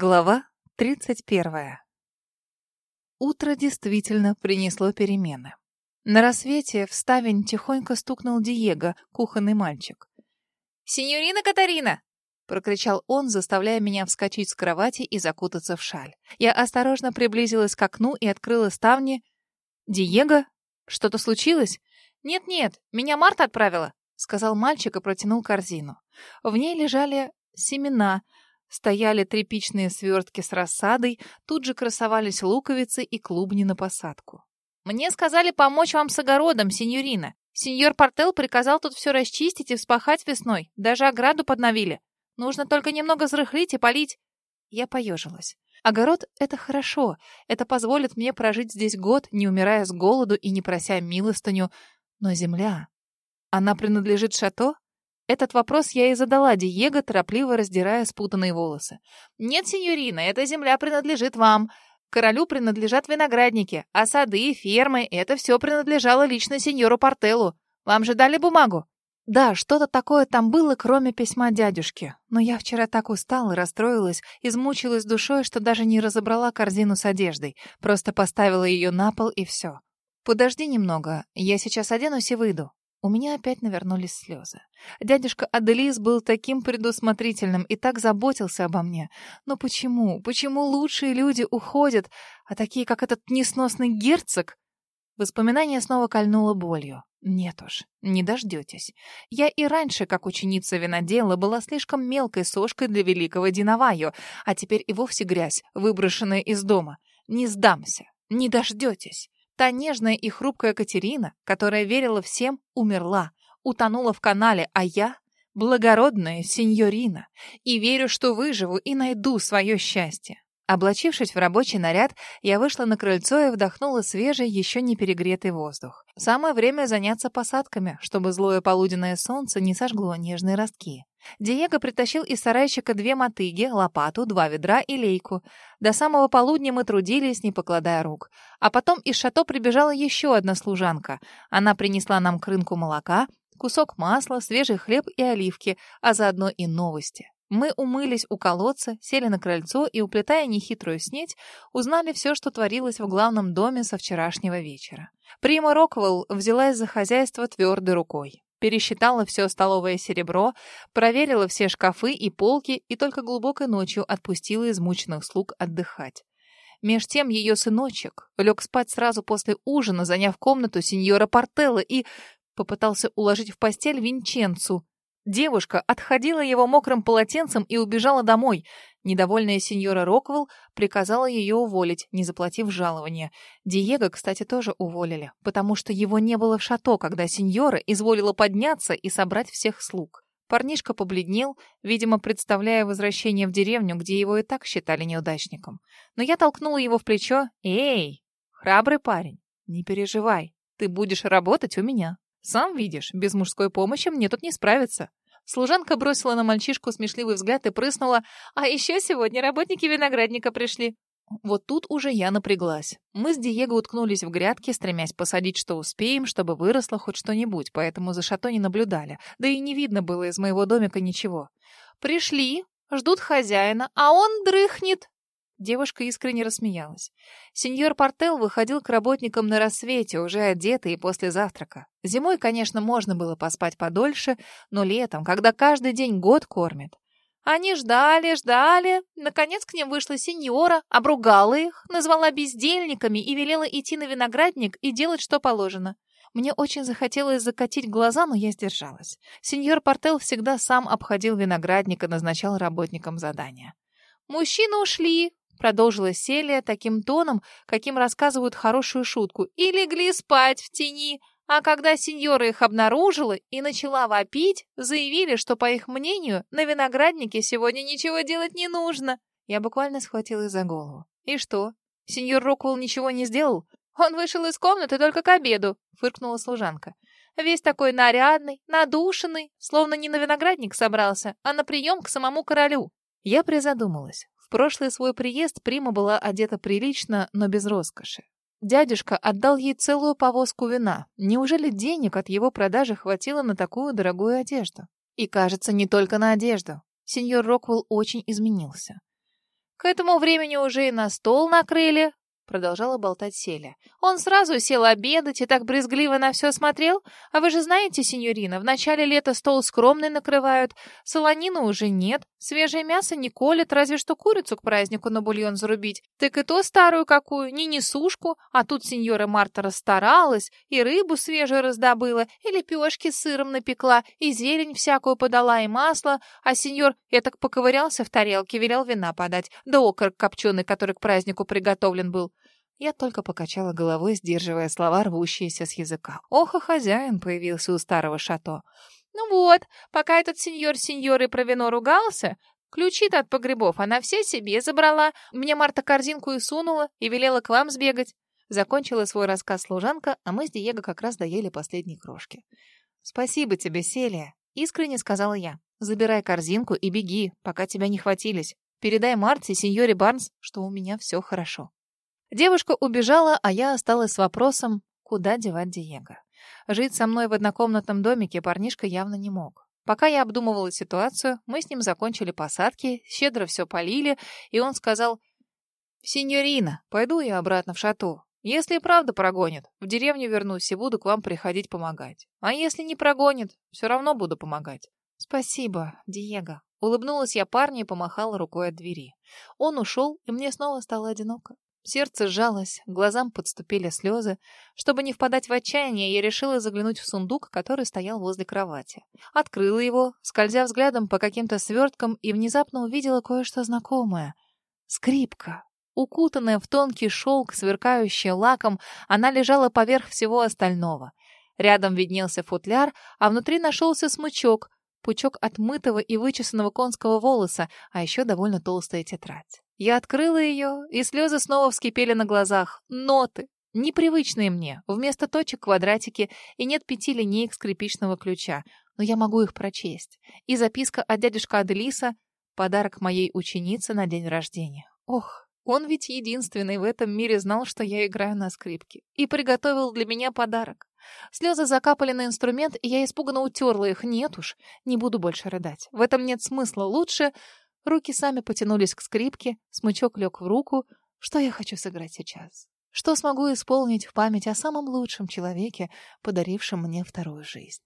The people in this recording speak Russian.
Глава 31. Утро действительно принесло перемены. На рассвете в ставень тихонько стукнул Диего, кухонный мальчик. «Синьорина Катарина!» — прокричал он, заставляя меня вскочить с кровати и закутаться в шаль. Я осторожно приблизилась к окну и открыла ставни. «Диего? Что-то случилось?» «Нет-нет, меня Марта отправила», — сказал мальчик и протянул корзину. В ней лежали семена — Стояли тряпичные свертки с рассадой, тут же красовались луковицы и клубни на посадку. «Мне сказали помочь вам с огородом, сеньорина. Сеньор Портел приказал тут все расчистить и вспахать весной. Даже ограду подновили. Нужно только немного взрыхлить и полить». Я поежилась. Огород — это хорошо. Это позволит мне прожить здесь год, не умирая с голоду и не прося милостыню. Но земля... Она принадлежит шато? Этот вопрос я и задала Диего, торопливо раздирая спутанные волосы. «Нет, сеньорина, эта земля принадлежит вам. Королю принадлежат виноградники, а сады, фермы — это все принадлежало лично сеньору Портелу. Вам же дали бумагу?» Да, что-то такое там было, кроме письма дядюшки. Но я вчера так устала, расстроилась, измучилась душой, что даже не разобрала корзину с одеждой. Просто поставила ее на пол и все. «Подожди немного, я сейчас оденусь и выйду». У меня опять навернулись слезы. Дядюшка Аделис был таким предусмотрительным и так заботился обо мне. Но почему? Почему лучшие люди уходят, а такие, как этот несносный герцог? Воспоминание снова кольнуло болью. Нет уж, не дождетесь. Я и раньше, как ученица винодела, была слишком мелкой сошкой для великого Динаваю, а теперь и вовсе грязь, выброшенная из дома. Не сдамся, не дождетесь. Та нежная и хрупкая Катерина, которая верила всем, умерла, утонула в канале, а я — благородная сеньорина, и верю, что выживу и найду свое счастье. Облачившись в рабочий наряд, я вышла на крыльцо и вдохнула свежий, еще не перегретый воздух. Самое время заняться посадками, чтобы злое полуденное солнце не сожгло нежные ростки. Диего притащил из сарайчика две мотыги, лопату, два ведра и лейку. До самого полудня мы трудились, не покладая рук. А потом из шато прибежала еще одна служанка. Она принесла нам крынку молока, кусок масла, свежий хлеб и оливки, а заодно и новости. Мы умылись у колодца, сели на крыльцо и, уплетая нехитрую снеть, узнали все, что творилось в главном доме со вчерашнего вечера. Прима Роквелл взялась за хозяйство твердой рукой. Пересчитала все столовое серебро, проверила все шкафы и полки и только глубокой ночью отпустила измученных слуг отдыхать. Меж тем ее сыночек лег спать сразу после ужина, заняв комнату сеньора Портелла и попытался уложить в постель Винченцу, Девушка отходила его мокрым полотенцем и убежала домой. Недовольная сеньора Роквелл приказала ее уволить, не заплатив жалования. Диего, кстати, тоже уволили, потому что его не было в шато, когда сеньора изволила подняться и собрать всех слуг. Парнишка побледнел, видимо, представляя возвращение в деревню, где его и так считали неудачником. Но я толкнула его в плечо. «Эй, храбрый парень, не переживай, ты будешь работать у меня. Сам видишь, без мужской помощи мне тут не справиться. Служанка бросила на мальчишку смешливый взгляд и прыснула. «А еще сегодня работники виноградника пришли». Вот тут уже я напряглась. Мы с Диего уткнулись в грядки, стремясь посадить, что успеем, чтобы выросло хоть что-нибудь, поэтому за шато не наблюдали. Да и не видно было из моего домика ничего. «Пришли, ждут хозяина, а он дрыхнет», Девушка искренне рассмеялась. Сеньор Портел выходил к работникам на рассвете, уже одетый и после завтрака. Зимой, конечно, можно было поспать подольше, но летом, когда каждый день год кормит. Они ждали, ждали. Наконец к ним вышла сеньора, обругала их, назвала бездельниками и велела идти на виноградник и делать, что положено. Мне очень захотелось закатить глаза, но я сдержалась. Сеньор Портел всегда сам обходил виноградник и назначал работникам задания. Мужчины ушли, Продолжила Селия таким тоном, каким рассказывают хорошую шутку, и легли спать в тени. А когда сеньора их обнаружила и начала вопить, заявили, что, по их мнению, на винограднике сегодня ничего делать не нужно. Я буквально схватилась за голову. И что? Сеньор Роквелл ничего не сделал? Он вышел из комнаты только к обеду, фыркнула служанка. Весь такой нарядный, надушенный, словно не на виноградник собрался, а на прием к самому королю. Я призадумалась. Прошлый свой приезд Прима была одета прилично, но без роскоши. Дядюшка отдал ей целую повозку вина. Неужели денег от его продажи хватило на такую дорогую одежду? И, кажется, не только на одежду. Сеньор Роквелл очень изменился. К этому времени уже и на стол накрыли, Продолжала болтать Селя. Он сразу сел обедать и так брезгливо на все смотрел. А вы же знаете, сеньорина, в начале лета стол скромный накрывают. Солонины уже нет. Свежее мясо не колят, разве что курицу к празднику на бульон зарубить. Так и то старую какую, не несушку. А тут сеньора Марта расстаралась, и рыбу свежую раздобыла, и лепешки с сыром напекла, и зелень всякую подала, и масло. А сеньор я так поковырялся в тарелке, велел вина подать, да окорок копченый, который к празднику приготовлен был. Я только покачала головой, сдерживая слова, рвущиеся с языка. Ох, и хозяин появился у старого шато. Ну вот, пока этот сеньор сеньоры про вино ругался, ключи-то от погребов она все себе забрала. Мне Марта корзинку и сунула, и велела к вам сбегать. Закончила свой рассказ служанка, а мы с Диего как раз доели последние крошки. «Спасибо тебе, Селия», — искренне сказала я. «Забирай корзинку и беги, пока тебя не хватились. Передай Марте и сеньоре Барнс, что у меня все хорошо». Девушка убежала, а я осталась с вопросом, куда девать Диего. Жить со мной в однокомнатном домике парнишка явно не мог. Пока я обдумывала ситуацию, мы с ним закончили посадки, щедро все полили, и он сказал, «Синьорина, пойду я обратно в шату. Если и правда прогонят, в деревню вернусь и буду к вам приходить помогать. А если не прогонят, все равно буду помогать». «Спасибо, Диего». Улыбнулась я парню и помахала рукой от двери. Он ушел, и мне снова стало одиноко. Сердце сжалось, глазам подступили слезы. Чтобы не впадать в отчаяние, я решила заглянуть в сундук, который стоял возле кровати. Открыла его, скользя взглядом по каким-то сверткам, и внезапно увидела кое-что знакомое. Скрипка. Укутанная в тонкий шелк, сверкающий лаком, она лежала поверх всего остального. Рядом виднелся футляр, а внутри нашелся смычок, пучок отмытого и вычесанного конского волоса, а еще довольно толстая тетрадь. Я открыла ее, и слезы снова вскипели на глазах. Ноты! Непривычные мне. Вместо точек квадратики, и нет пяти линеек скрипичного ключа. Но я могу их прочесть. И записка от дядюшка Аделиса — подарок моей ученице на день рождения. Ох, он ведь единственный в этом мире знал, что я играю на скрипке. И приготовил для меня подарок. Слезы закапали на инструмент, и я испуганно утерла их. Нет уж, не буду больше рыдать. В этом нет смысла. Лучше Руки сами потянулись к скрипке, смычок лег в руку. Что я хочу сыграть сейчас? Что смогу исполнить в память о самом лучшем человеке, подарившем мне вторую жизнь?